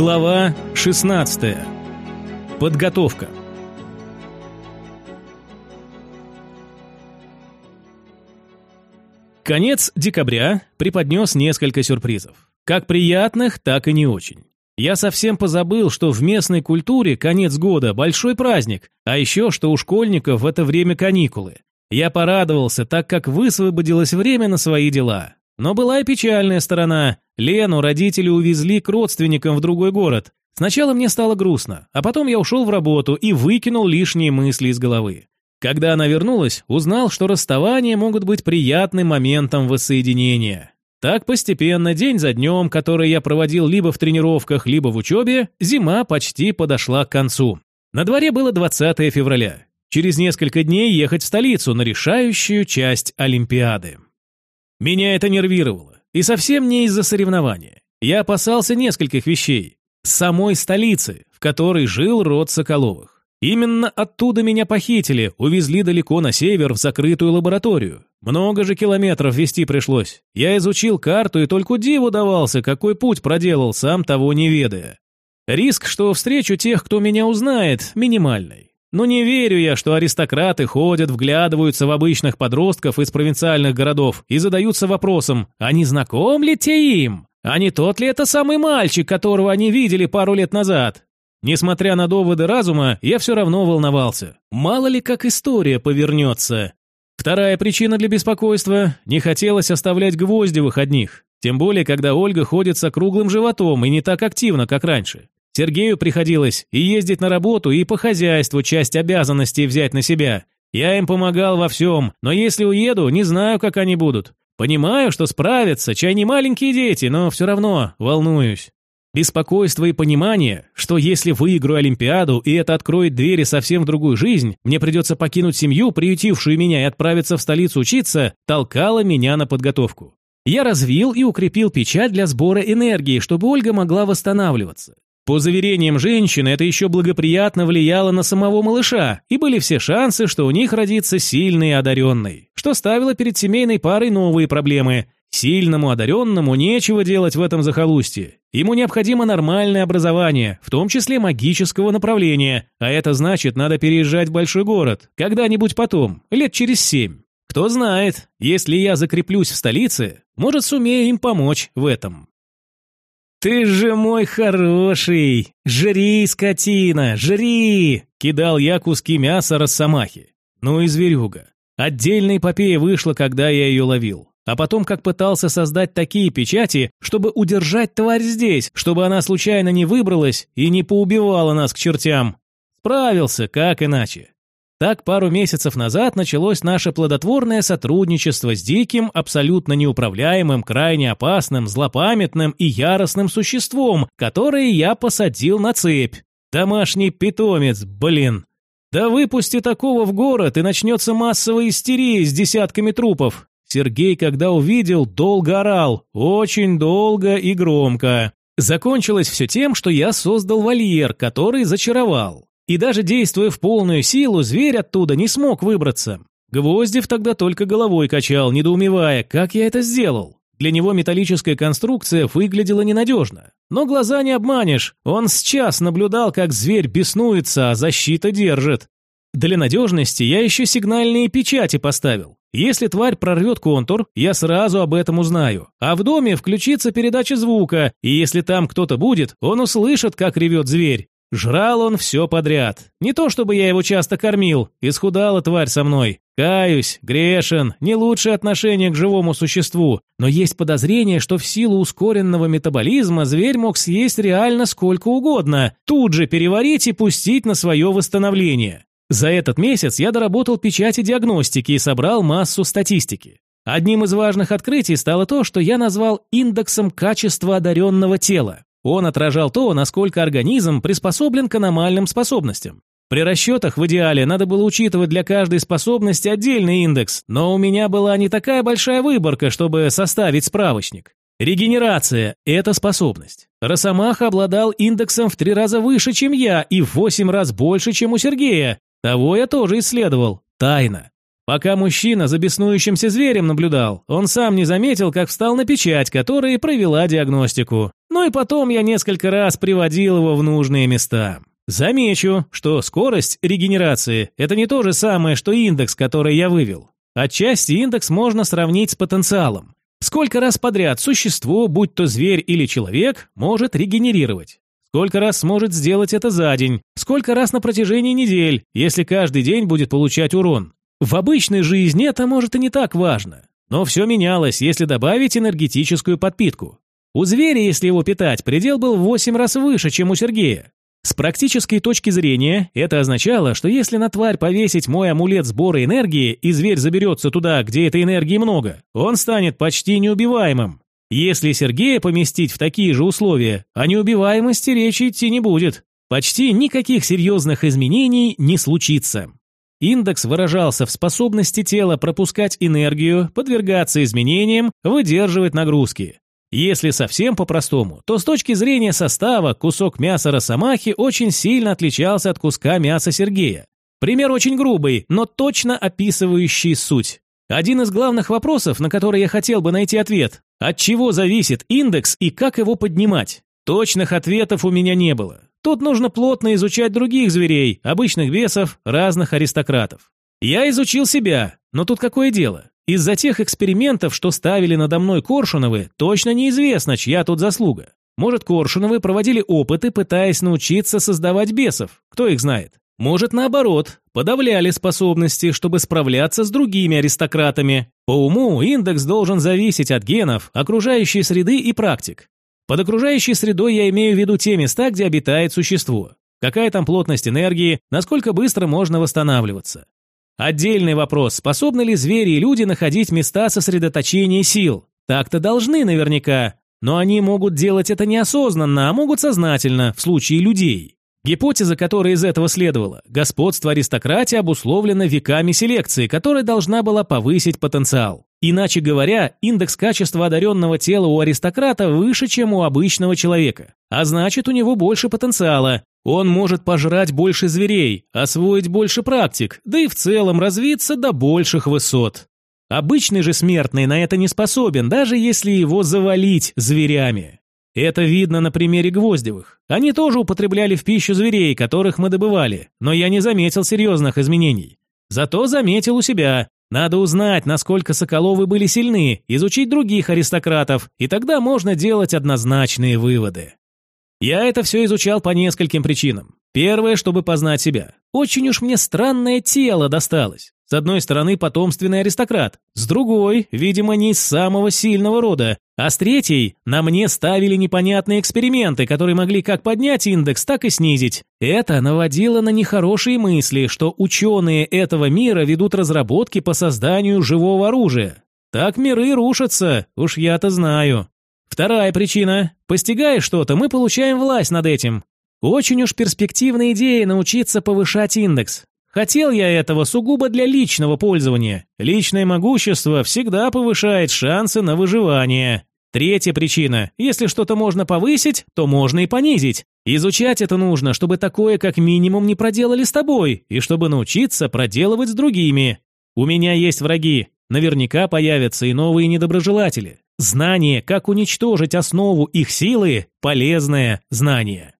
Глава 16. Подготовка. Конец декабря преподнес несколько сюрпризов. Как приятных, так и не очень. Я совсем позабыл, что в местной культуре конец года – большой праздник, а еще, что у школьников в это время каникулы. Я порадовался, так как высвободилось время на свои дела. Но была и печальная сторона. Лену родители увезли к родственникам в другой город. Сначала мне стало грустно, а потом я ушел в работу и выкинул лишние мысли из головы. Когда она вернулась, узнал, что расставания могут быть приятным моментом воссоединения. Так постепенно, день за днем, который я проводил либо в тренировках, либо в учебе, зима почти подошла к концу. На дворе было 20 февраля. Через несколько дней ехать в столицу на решающую часть Олимпиады. Меня это нервировало. И совсем не из-за соревнования. Я опасался нескольких вещей. Самой столицы, в которой жил род Соколовых. Именно оттуда меня похитили, увезли далеко на север в закрытую лабораторию. Много же километров вести пришлось. Я изучил карту и только диву давался, какой путь проделал, сам того не ведая. Риск, что встречу тех, кто меня узнает, минимальный. Но не верю я, что аристократы ходят, вглядываются в обычных подростков из провинциальных городов и задаются вопросом, а не знаком ли те им? А не тот ли это самый мальчик, которого они видели пару лет назад? Несмотря на доводы разума, я все равно волновался. Мало ли как история повернется. Вторая причина для беспокойства – не хотелось оставлять Гвоздевых одних. Тем более, когда Ольга ходит с округлым животом и не так активно, как раньше. Сергею приходилось и ездить на работу, и по хозяйству часть обязанностей взять на себя. Я им помогал во всем, но если уеду, не знаю, как они будут. Понимаю, что справятся, чай не маленькие дети, но все равно волнуюсь. Беспокойство и понимание, что если выиграю Олимпиаду и это откроет двери совсем в другую жизнь, мне придется покинуть семью, приютившую меня и отправиться в столицу учиться, толкало меня на подготовку. Я развил и укрепил печать для сбора энергии, чтобы Ольга могла восстанавливаться. По заверениям женщины, это еще благоприятно влияло на самого малыша, и были все шансы, что у них родится сильный и одаренный, что ставило перед семейной парой новые проблемы – Сильному одаренному нечего делать в этом захолустье. Ему необходимо нормальное образование, в том числе магического направления, а это значит, надо переезжать в большой город, когда-нибудь потом, лет через семь. Кто знает, если я закреплюсь в столице, может, сумею им помочь в этом. «Ты же мой хороший! Жри, скотина, жри!» Кидал я куски мяса росомахи. Ну и зверюга. Отдельная эпопея вышла, когда я ее ловил а потом как пытался создать такие печати, чтобы удержать тварь здесь, чтобы она случайно не выбралась и не поубивала нас к чертям. Справился, как иначе. Так пару месяцев назад началось наше плодотворное сотрудничество с диким, абсолютно неуправляемым, крайне опасным, злопамятным и яростным существом, которое я посадил на цепь. Домашний питомец, блин. Да выпусти такого в город, и начнется массовая истерия с десятками трупов. Сергей, когда увидел, долго орал, очень долго и громко. Закончилось все тем, что я создал вольер, который зачаровал. И даже действуя в полную силу, зверь оттуда не смог выбраться. Гвоздев тогда только головой качал, недоумевая, как я это сделал. Для него металлическая конструкция выглядела ненадежно. Но глаза не обманешь. Он с час наблюдал, как зверь беснуется, а защита держит. Для надежности я еще сигнальные печати поставил. Если тварь прорвет контур, я сразу об этом узнаю. А в доме включится передача звука, и если там кто-то будет, он услышит, как ревет зверь. Жрал он все подряд. Не то чтобы я его часто кормил, исхудала тварь со мной. Каюсь, грешен, не лучшее отношение к живому существу, но есть подозрение, что в силу ускоренного метаболизма зверь мог съесть реально сколько угодно, тут же переварить и пустить на свое восстановление. За этот месяц я доработал печати диагностики и собрал массу статистики. Одним из важных открытий стало то, что я назвал индексом качества одаренного тела. Он отражал то, насколько организм приспособлен к аномальным способностям. При расчетах в идеале надо было учитывать для каждой способности отдельный индекс, но у меня была не такая большая выборка, чтобы составить справочник. Регенерация – это способность. Росомаха обладал индексом в три раза выше, чем я, и в восемь раз больше, чем у Сергея, того я тоже исследовал. Тайно. Пока мужчина за беснующимся зверем наблюдал, он сам не заметил, как встал на печать, которая провела диагностику. Ну и потом я несколько раз приводил его в нужные места. Замечу, что скорость регенерации – это не то же самое, что индекс, который я вывел. Отчасти индекс можно сравнить с потенциалом. Сколько раз подряд существо, будь то зверь или человек, может регенерировать? Сколько раз сможет сделать это за день? Сколько раз на протяжении недель, если каждый день будет получать урон? В обычной жизни это может и не так важно. Но все менялось, если добавить энергетическую подпитку. У зверя, если его питать, предел был в 8 раз выше, чем у Сергея. С практической точки зрения, это означало, что если на тварь повесить мой амулет сбора энергии, и зверь заберется туда, где этой энергии много, он станет почти неубиваемым. Если Сергея поместить в такие же условия, о неубиваемости речи идти не будет. Почти никаких серьезных изменений не случится. Индекс выражался в способности тела пропускать энергию, подвергаться изменениям, выдерживать нагрузки. Если совсем по-простому, то с точки зрения состава кусок мяса Росомахи очень сильно отличался от куска мяса Сергея. Пример очень грубый, но точно описывающий суть. Один из главных вопросов, на который я хотел бы найти ответ – от чего зависит индекс и как его поднимать? Точных ответов у меня не было. Тут нужно плотно изучать других зверей, обычных бесов, разных аристократов. Я изучил себя, но тут какое дело? Из-за тех экспериментов, что ставили надо мной Коршуновы, точно неизвестно, чья тут заслуга. Может, Коршуновы проводили опыты, пытаясь научиться создавать бесов, кто их знает. Может, наоборот, подавляли способности, чтобы справляться с другими аристократами. По уму индекс должен зависеть от генов, окружающей среды и практик. Под окружающей средой я имею в виду те места, где обитает существо. Какая там плотность энергии, насколько быстро можно восстанавливаться. Отдельный вопрос, способны ли звери и люди находить места сосредоточения сил? Так-то должны наверняка, но они могут делать это неосознанно, а могут сознательно, в случае людей. Гипотеза, которая из этого следовала, господство аристократии обусловлено веками селекции, которая должна была повысить потенциал. Иначе говоря, индекс качества одаренного тела у аристократа выше, чем у обычного человека. А значит, у него больше потенциала, он может пожрать больше зверей, освоить больше практик, да и в целом развиться до больших высот. Обычный же смертный на это не способен, даже если его завалить зверями. Это видно на примере Гвоздевых. Они тоже употребляли в пищу зверей, которых мы добывали, но я не заметил серьезных изменений. Зато заметил у себя. Надо узнать, насколько Соколовы были сильны, изучить других аристократов, и тогда можно делать однозначные выводы. Я это все изучал по нескольким причинам. Первое, чтобы познать себя. Очень уж мне странное тело досталось. С одной стороны, потомственный аристократ, с другой, видимо, не из самого сильного рода, а с третьей, на мне ставили непонятные эксперименты, которые могли как поднять индекс, так и снизить. Это наводило на нехорошие мысли, что ученые этого мира ведут разработки по созданию живого оружия. Так миры рушатся, уж я-то знаю. Вторая причина. Постигая что-то, мы получаем власть над этим. Очень уж перспективная идея научиться повышать индекс. Хотел я этого сугубо для личного пользования. Личное могущество всегда повышает шансы на выживание. Третья причина. Если что-то можно повысить, то можно и понизить. Изучать это нужно, чтобы такое как минимум не проделали с тобой, и чтобы научиться проделывать с другими. У меня есть враги. Наверняка появятся и новые недоброжелатели. Знание, как уничтожить основу их силы – полезное знание.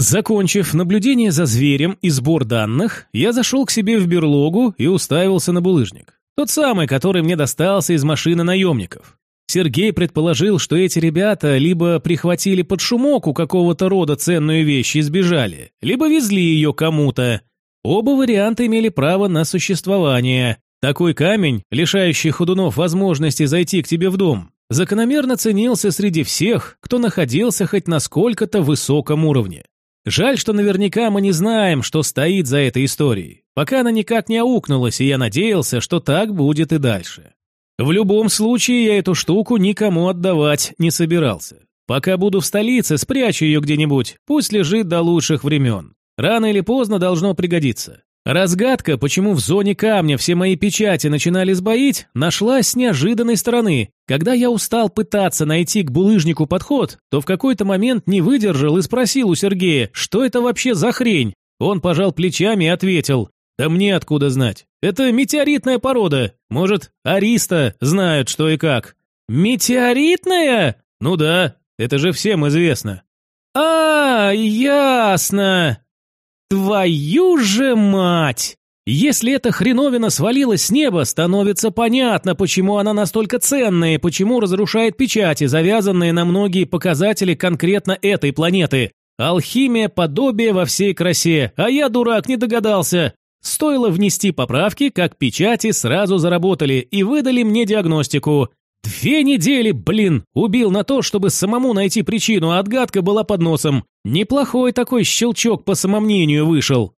Закончив наблюдение за зверем и сбор данных, я зашел к себе в берлогу и уставился на булыжник. Тот самый, который мне достался из машины наемников. Сергей предположил, что эти ребята либо прихватили под шумок у какого-то рода ценную вещь и сбежали, либо везли ее кому-то. Оба варианта имели право на существование, такой камень, лишающий ходунов возможности зайти к тебе в дом, закономерно ценился среди всех, кто находился хоть на сколько-то высоком уровне. Жаль, что наверняка мы не знаем, что стоит за этой историей. Пока она никак не аукнулась, и я надеялся, что так будет и дальше. В любом случае, я эту штуку никому отдавать не собирался. Пока буду в столице, спрячу ее где-нибудь, пусть лежит до лучших времен. Рано или поздно должно пригодиться. Разгадка, почему в зоне камня все мои печати начинали сбоить, нашлась с неожиданной стороны. Когда я устал пытаться найти к булыжнику подход, то в какой-то момент не выдержал и спросил у Сергея, что это вообще за хрень. Он пожал плечами и ответил, «Да мне откуда знать? Это метеоритная порода. Может, ариста знают, что и как». «Метеоритная?» «Ну да. Это же всем известно. А, ясно. Твою же мать! Если эта хреновина свалилась с неба, становится понятно, почему она настолько ценная и почему разрушает печати, завязанные на многие показатели конкретно этой планеты. Алхимия подобие во всей красе, а я, дурак, не догадался. Стоило внести поправки, как печати сразу заработали и выдали мне диагностику. Две недели, блин, убил на то, чтобы самому найти причину, а отгадка была под носом. Неплохой такой щелчок по самомнению вышел.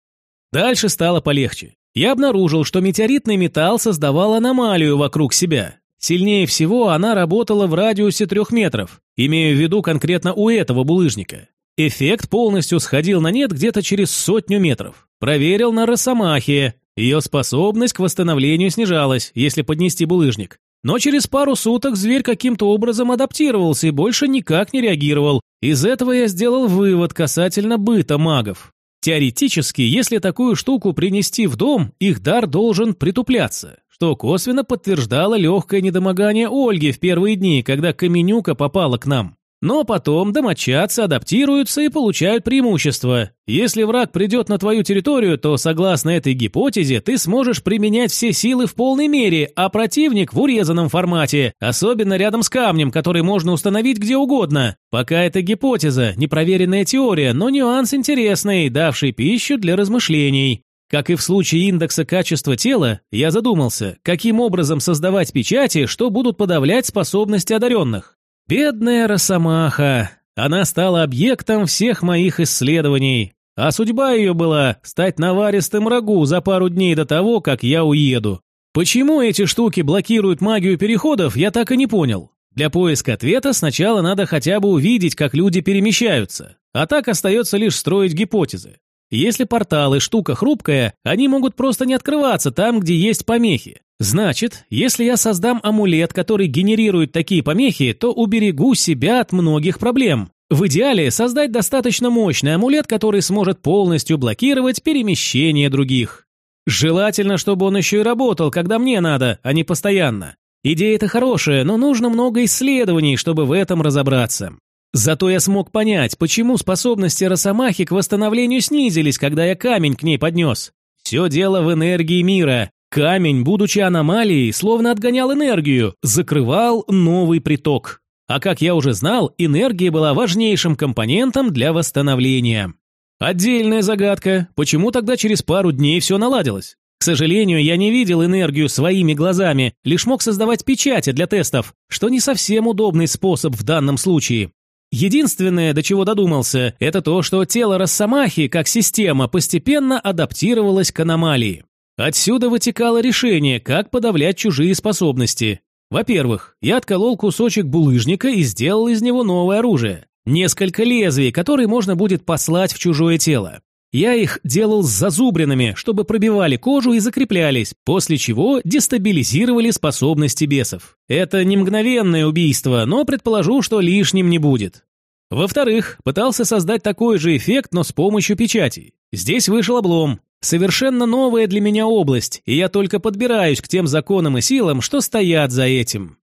Дальше стало полегче. Я обнаружил, что метеоритный металл создавал аномалию вокруг себя. Сильнее всего она работала в радиусе трех метров, имея в виду конкретно у этого булыжника. Эффект полностью сходил на нет где-то через сотню метров. Проверил на Росомахе. Ее способность к восстановлению снижалась, если поднести булыжник. Но через пару суток зверь каким-то образом адаптировался и больше никак не реагировал. Из этого я сделал вывод касательно быта магов. Теоретически, если такую штуку принести в дом, их дар должен притупляться, что косвенно подтверждало легкое недомогание Ольги в первые дни, когда Каменюка попала к нам. Но потом домочадцы адаптируются и получают преимущество. Если враг придет на твою территорию, то, согласно этой гипотезе, ты сможешь применять все силы в полной мере, а противник в урезанном формате, особенно рядом с камнем, который можно установить где угодно. Пока это гипотеза, непроверенная теория, но нюанс интересный, давший пищу для размышлений. Как и в случае индекса качества тела, я задумался, каким образом создавать печати, что будут подавлять способности одаренных. Бедная Росомаха. Она стала объектом всех моих исследований. А судьба ее была стать наваристым рагу за пару дней до того, как я уеду. Почему эти штуки блокируют магию переходов, я так и не понял. Для поиска ответа сначала надо хотя бы увидеть, как люди перемещаются. А так остается лишь строить гипотезы. Если порталы штука хрупкая, они могут просто не открываться там, где есть помехи. Значит, если я создам амулет, который генерирует такие помехи, то уберегу себя от многих проблем. В идеале создать достаточно мощный амулет, который сможет полностью блокировать перемещение других. Желательно, чтобы он еще и работал, когда мне надо, а не постоянно. Идея-то хорошая, но нужно много исследований, чтобы в этом разобраться. Зато я смог понять, почему способности Росомахи к восстановлению снизились, когда я камень к ней поднес. Все дело в энергии мира. Камень, будучи аномалией, словно отгонял энергию, закрывал новый приток. А как я уже знал, энергия была важнейшим компонентом для восстановления. Отдельная загадка, почему тогда через пару дней все наладилось? К сожалению, я не видел энергию своими глазами, лишь мог создавать печати для тестов, что не совсем удобный способ в данном случае. Единственное, до чего додумался, это то, что тело Росомахи, как система, постепенно адаптировалось к аномалии. Отсюда вытекало решение, как подавлять чужие способности. Во-первых, я отколол кусочек булыжника и сделал из него новое оружие. Несколько лезвий, которые можно будет послать в чужое тело. Я их делал с зазубринами, чтобы пробивали кожу и закреплялись, после чего дестабилизировали способности бесов. Это не мгновенное убийство, но предположу, что лишним не будет. Во-вторых, пытался создать такой же эффект, но с помощью печатей. Здесь вышел облом. Совершенно новая для меня область, и я только подбираюсь к тем законам и силам, что стоят за этим.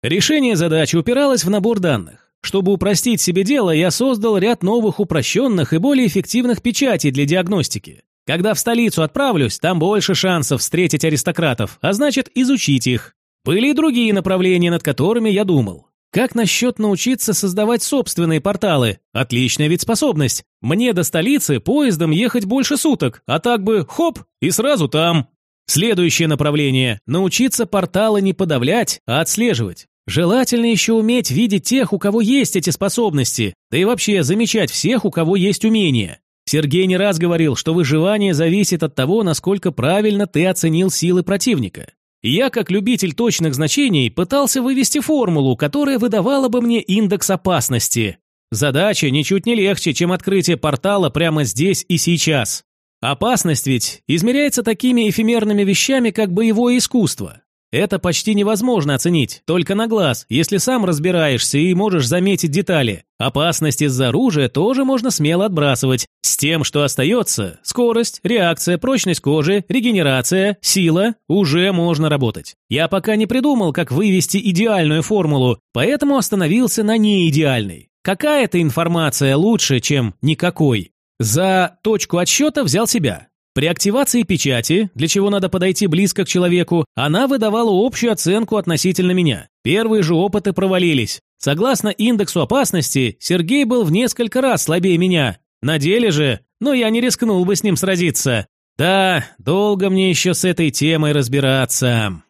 Решение задачи упиралось в набор данных. Чтобы упростить себе дело, я создал ряд новых упрощенных и более эффективных печатей для диагностики. Когда в столицу отправлюсь, там больше шансов встретить аристократов, а значит изучить их. Были и другие направления, над которыми я думал. Как насчет научиться создавать собственные порталы? Отличная ведь способность. Мне до столицы поездом ехать больше суток, а так бы хоп, и сразу там. Следующее направление – научиться порталы не подавлять, а отслеживать. Желательно еще уметь видеть тех, у кого есть эти способности, да и вообще замечать всех, у кого есть умения. Сергей не раз говорил, что выживание зависит от того, насколько правильно ты оценил силы противника. Я, как любитель точных значений, пытался вывести формулу, которая выдавала бы мне индекс опасности. Задача ничуть не легче, чем открытие портала прямо здесь и сейчас. Опасность ведь измеряется такими эфемерными вещами, как боевое искусство. Это почти невозможно оценить, только на глаз, если сам разбираешься и можешь заметить детали. Опасность из-за оружия тоже можно смело отбрасывать. С тем, что остается, скорость, реакция, прочность кожи, регенерация, сила, уже можно работать. Я пока не придумал, как вывести идеальную формулу, поэтому остановился на неидеальной. какая-то информация лучше, чем никакой. За точку отсчета взял себя. При активации печати, для чего надо подойти близко к человеку, она выдавала общую оценку относительно меня. Первые же опыты провалились. Согласно индексу опасности, Сергей был в несколько раз слабее меня. На деле же, но я не рискнул бы с ним сразиться. Да, долго мне еще с этой темой разбираться.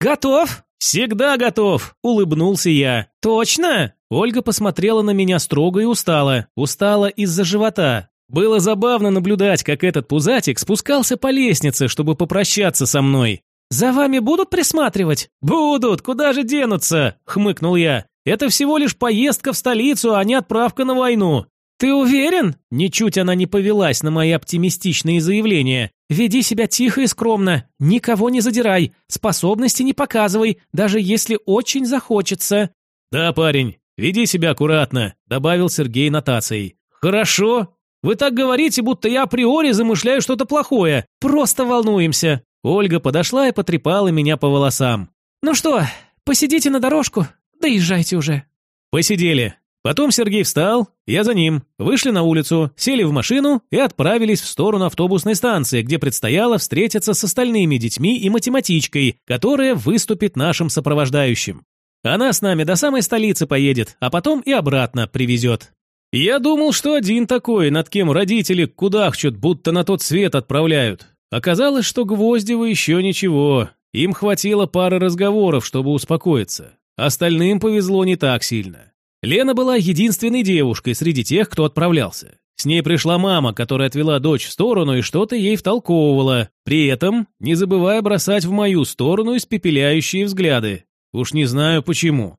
«Готов?» «Всегда готов», — улыбнулся я. «Точно?» Ольга посмотрела на меня строго и устала. Устала из-за живота. Было забавно наблюдать, как этот пузатик спускался по лестнице, чтобы попрощаться со мной. «За вами будут присматривать?» «Будут, куда же денутся?» – хмыкнул я. «Это всего лишь поездка в столицу, а не отправка на войну». «Ты уверен?» Ничуть она не повелась на мои оптимистичные заявления. «Веди себя тихо и скромно, никого не задирай, способности не показывай, даже если очень захочется». «Да, парень, веди себя аккуратно», – добавил Сергей нотацией. «Хорошо. Вы так говорите, будто я априори замышляю что-то плохое. Просто волнуемся». Ольга подошла и потрепала меня по волосам. «Ну что, посидите на дорожку, доезжайте уже». Посидели. Потом Сергей встал, я за ним. Вышли на улицу, сели в машину и отправились в сторону автобусной станции, где предстояло встретиться с остальными детьми и математичкой, которая выступит нашим сопровождающим. Она с нами до самой столицы поедет, а потом и обратно привезет. Я думал, что один такой, над кем родители кудахчут, будто на тот свет отправляют. Оказалось, что Гвоздева еще ничего. Им хватило пары разговоров, чтобы успокоиться. Остальным повезло не так сильно. Лена была единственной девушкой среди тех, кто отправлялся. С ней пришла мама, которая отвела дочь в сторону и что-то ей втолковывала, при этом не забывая бросать в мою сторону испепеляющие взгляды. Уж не знаю почему.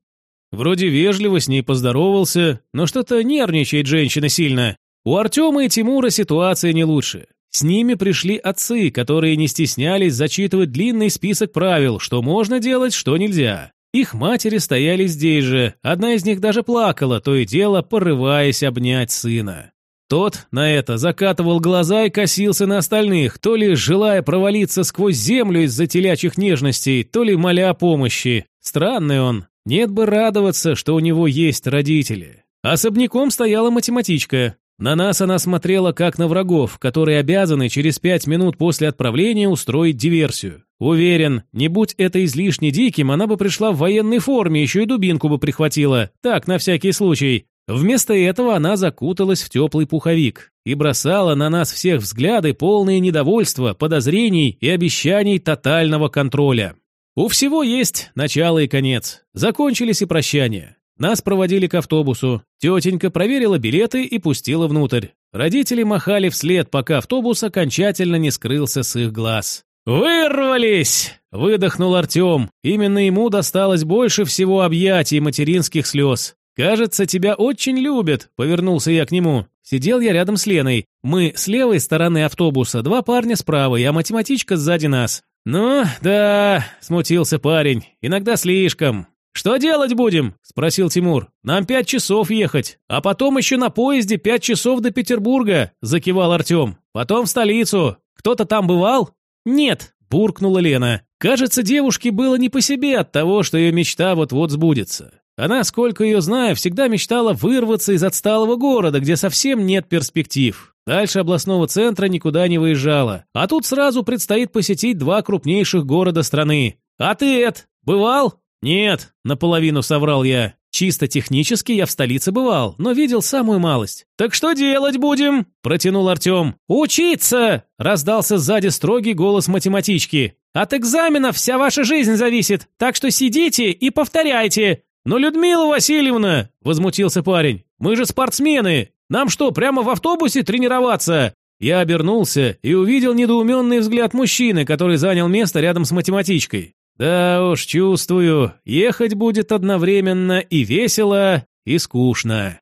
Вроде вежливо с ней поздоровался, но что-то нервничает женщина сильно. У Артема и Тимура ситуация не лучше. С ними пришли отцы, которые не стеснялись зачитывать длинный список правил, что можно делать, что нельзя. Их матери стояли здесь же, одна из них даже плакала, то и дело порываясь обнять сына. Тот на это закатывал глаза и косился на остальных, то ли желая провалиться сквозь землю из-за телячьих нежностей, то ли моля о помощи. Странный он. Нет бы радоваться, что у него есть родители. Особняком стояла математичка. На нас она смотрела как на врагов, которые обязаны через пять минут после отправления устроить диверсию. Уверен, не будь это излишне диким, она бы пришла в военной форме, еще и дубинку бы прихватила. Так, на всякий случай. Вместо этого она закуталась в теплый пуховик и бросала на нас всех взгляды, полные недовольства, подозрений и обещаний тотального контроля. У всего есть начало и конец. Закончились и прощания. Нас проводили к автобусу. Тетенька проверила билеты и пустила внутрь. Родители махали вслед, пока автобус окончательно не скрылся с их глаз. «Вырвались!» – выдохнул Артем. Именно ему досталось больше всего объятий материнских слез. «Кажется, тебя очень любят», – повернулся я к нему. Сидел я рядом с Леной. Мы с левой стороны автобуса, два парня с правой, а математичка сзади нас. «Ну, да», – смутился парень, – «иногда слишком. «Что делать будем?» – спросил Тимур. «Нам пять часов ехать, а потом еще на поезде пять часов до Петербурга», – закивал Артем. «Потом в столицу. Кто-то там бывал?» «Нет», – буркнула Лена. Кажется, девушке было не по себе от того, что ее мечта вот-вот сбудется. Она, сколько ее знаю, всегда мечтала вырваться из отсталого города, где совсем нет перспектив. Дальше областного центра никуда не выезжала. А тут сразу предстоит посетить два крупнейших города страны. «А ты, Эд, бывал?» «Нет», — наполовину соврал я. «Чисто технически я в столице бывал, но видел самую малость». «Так что делать будем?» – протянул Артем. «Учиться!» – раздался сзади строгий голос математички. «От экзаменов вся ваша жизнь зависит, так что сидите и повторяйте». «Но, Людмила Васильевна!» – возмутился парень. «Мы же спортсмены! Нам что, прямо в автобусе тренироваться?» Я обернулся и увидел недоуменный взгляд мужчины, который занял место рядом с математичкой. Да уж, чувствую, ехать будет одновременно и весело, и скучно.